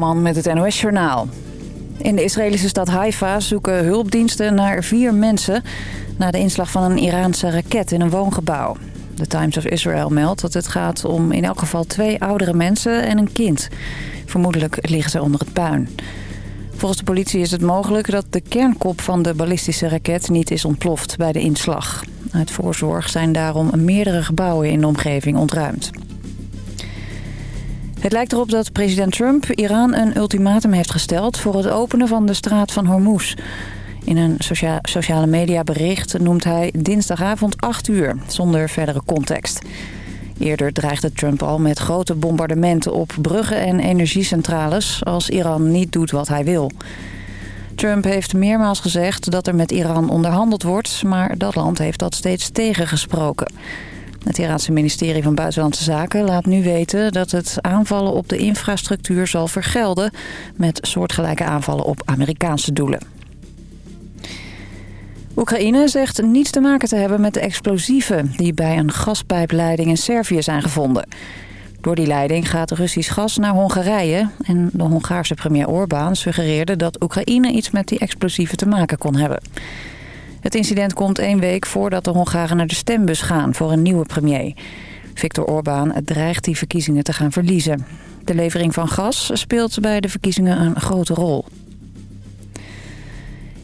Man met het NOS-journaal. In de Israëlische stad Haifa zoeken hulpdiensten naar vier mensen... na de inslag van een Iraanse raket in een woongebouw. De Times of Israel meldt dat het gaat om in elk geval twee oudere mensen en een kind. Vermoedelijk liggen ze onder het puin. Volgens de politie is het mogelijk dat de kernkop van de ballistische raket niet is ontploft bij de inslag. Uit voorzorg zijn daarom meerdere gebouwen in de omgeving ontruimd. Het lijkt erop dat president Trump Iran een ultimatum heeft gesteld... voor het openen van de straat van Hormuz. In een socia sociale media bericht noemt hij dinsdagavond 8 uur, zonder verdere context. Eerder dreigde Trump al met grote bombardementen op bruggen en energiecentrales... als Iran niet doet wat hij wil. Trump heeft meermaals gezegd dat er met Iran onderhandeld wordt... maar dat land heeft dat steeds tegengesproken. Het Iraanse ministerie van Buitenlandse Zaken laat nu weten dat het aanvallen op de infrastructuur zal vergelden met soortgelijke aanvallen op Amerikaanse doelen. Oekraïne zegt niets te maken te hebben met de explosieven die bij een gaspijpleiding in Servië zijn gevonden. Door die leiding gaat Russisch gas naar Hongarije en de Hongaarse premier Orbán suggereerde dat Oekraïne iets met die explosieven te maken kon hebben. Het incident komt één week voordat de Hongaren naar de stembus gaan voor een nieuwe premier. Viktor Orbán dreigt die verkiezingen te gaan verliezen. De levering van gas speelt bij de verkiezingen een grote rol.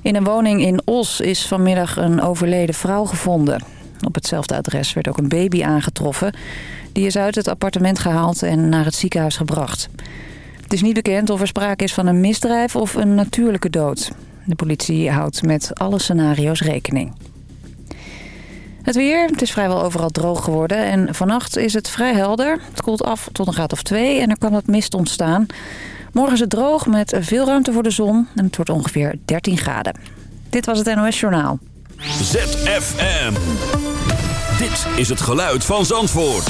In een woning in Os is vanmiddag een overleden vrouw gevonden. Op hetzelfde adres werd ook een baby aangetroffen. Die is uit het appartement gehaald en naar het ziekenhuis gebracht. Het is niet bekend of er sprake is van een misdrijf of een natuurlijke dood. De politie houdt met alle scenario's rekening. Het weer, het is vrijwel overal droog geworden en vannacht is het vrij helder. Het koelt af tot een graad of twee en er kan wat mist ontstaan. Morgen is het droog met veel ruimte voor de zon en het wordt ongeveer 13 graden. Dit was het NOS Journaal. ZFM. Dit is het geluid van Zandvoort.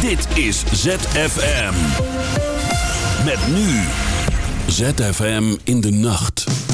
Dit is ZFM. Met nu. ZFM in de nacht.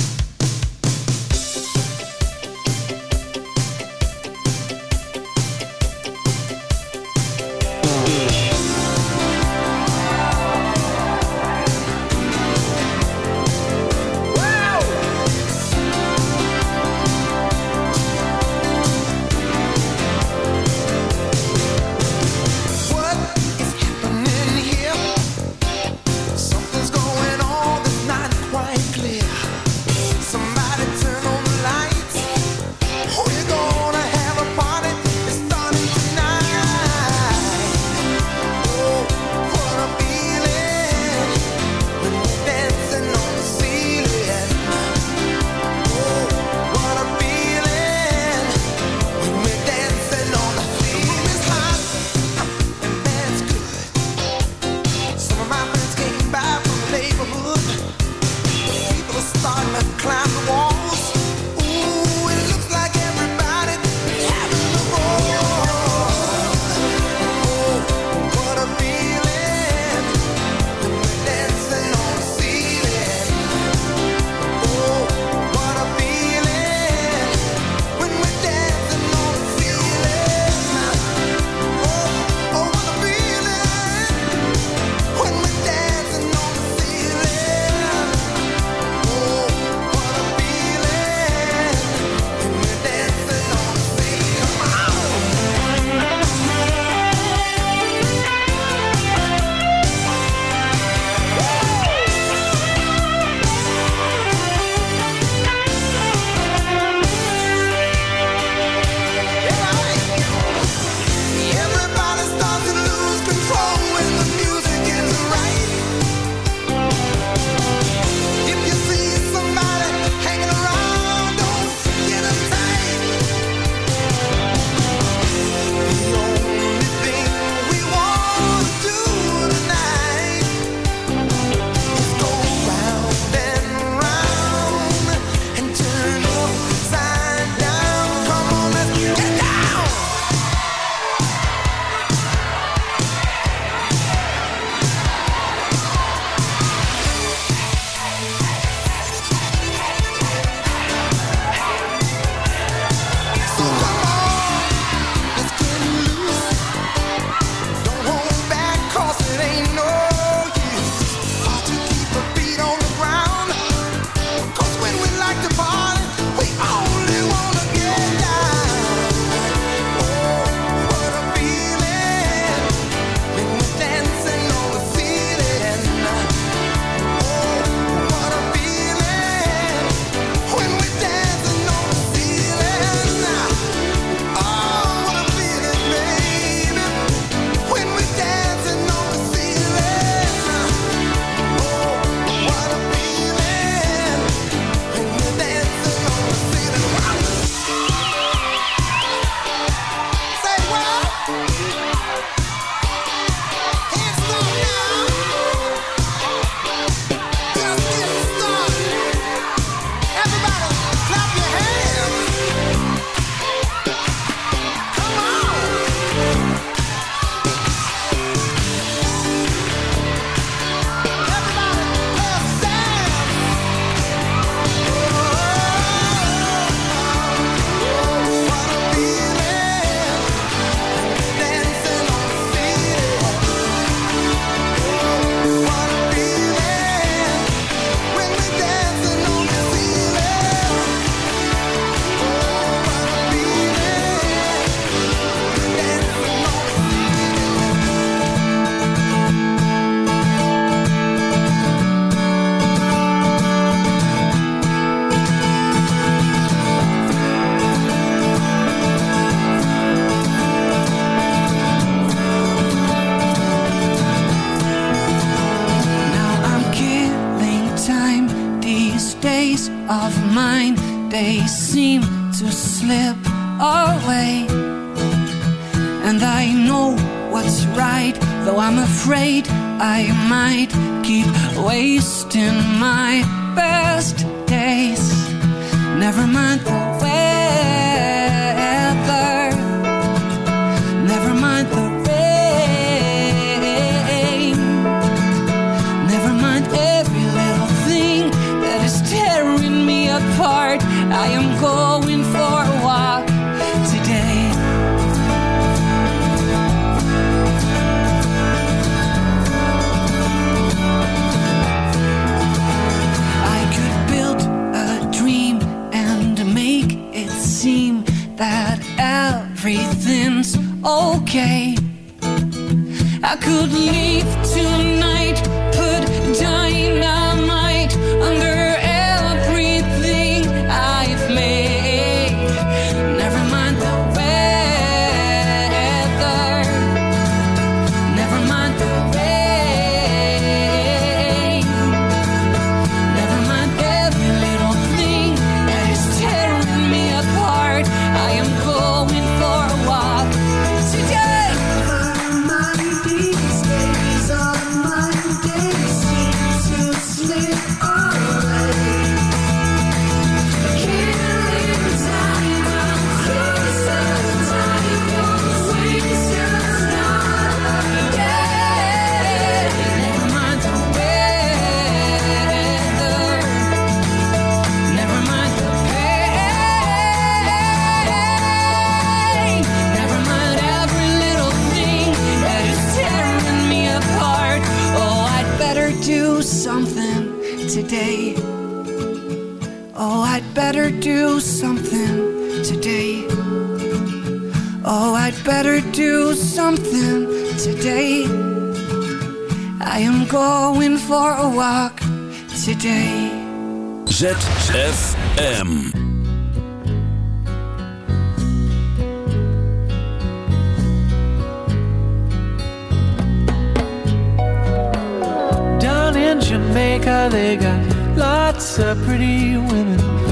everything's okay. I could leave tonight do something today. Oh, I'd better do something today. I am going for a walk today. ZFM. Down in Jamaica, they got lots of pretty women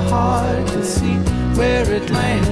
heart to see where it lands.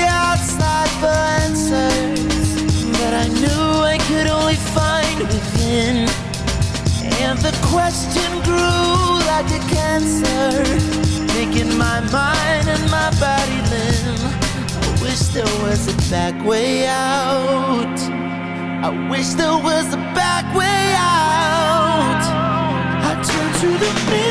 outside for answers, but I knew I could only find within. And the question grew like a cancer, making my mind and my body limb. I wish there was a back way out. I wish there was a back way out. I turn to the mirror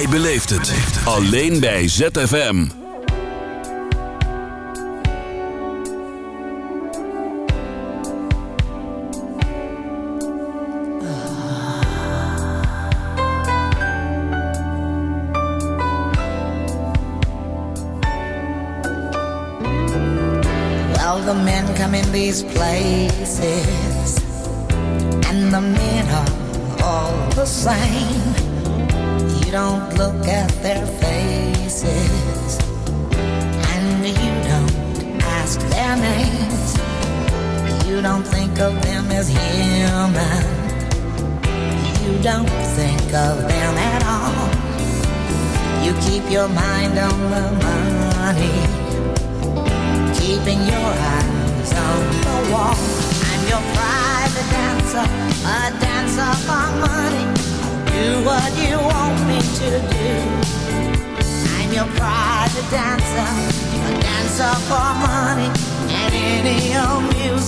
Jij beleeft het. Alleen bij ZFM. Well, the men come in these places,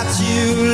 That's you.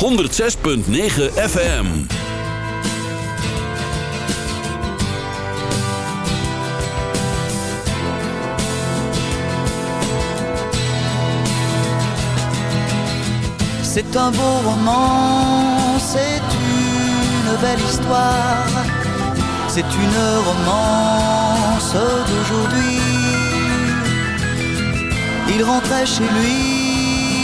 106.9 FM. C'est un beau roman, c'est une belle histoire, c'est une romance d'aujourd'hui. Il rentrait chez lui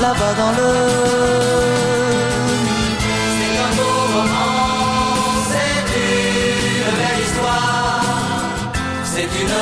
là-bas dans le. C'est un beau roman, c'est une belle histoire. C'est une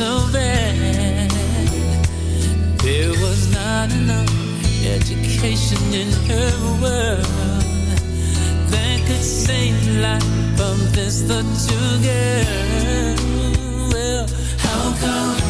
so bad. There was not enough education in her world that could save life of this little girl. Well, how come?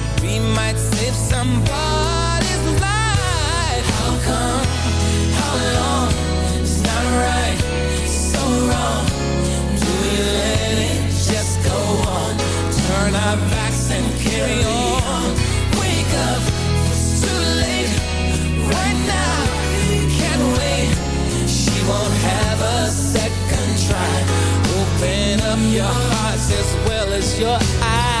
we might save somebody's life. How come? How long? It's not right, so wrong. Do we let it just go on? Turn our backs and carry on. Wake up, it's too late. Right now, can't wait. She won't have a second try. Open up your hearts as well as your eyes.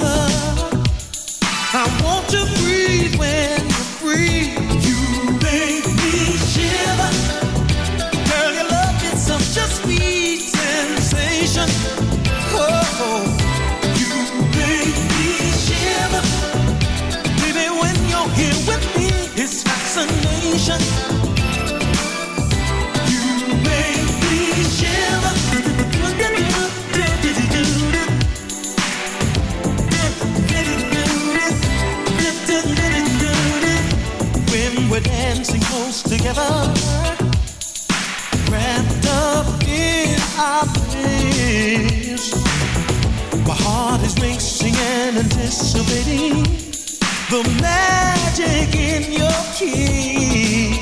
Love. was and anticipating the magic in your kiss.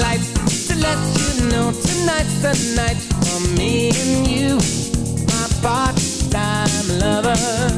lights to let you know tonight's the night for me and you, my part-time lover.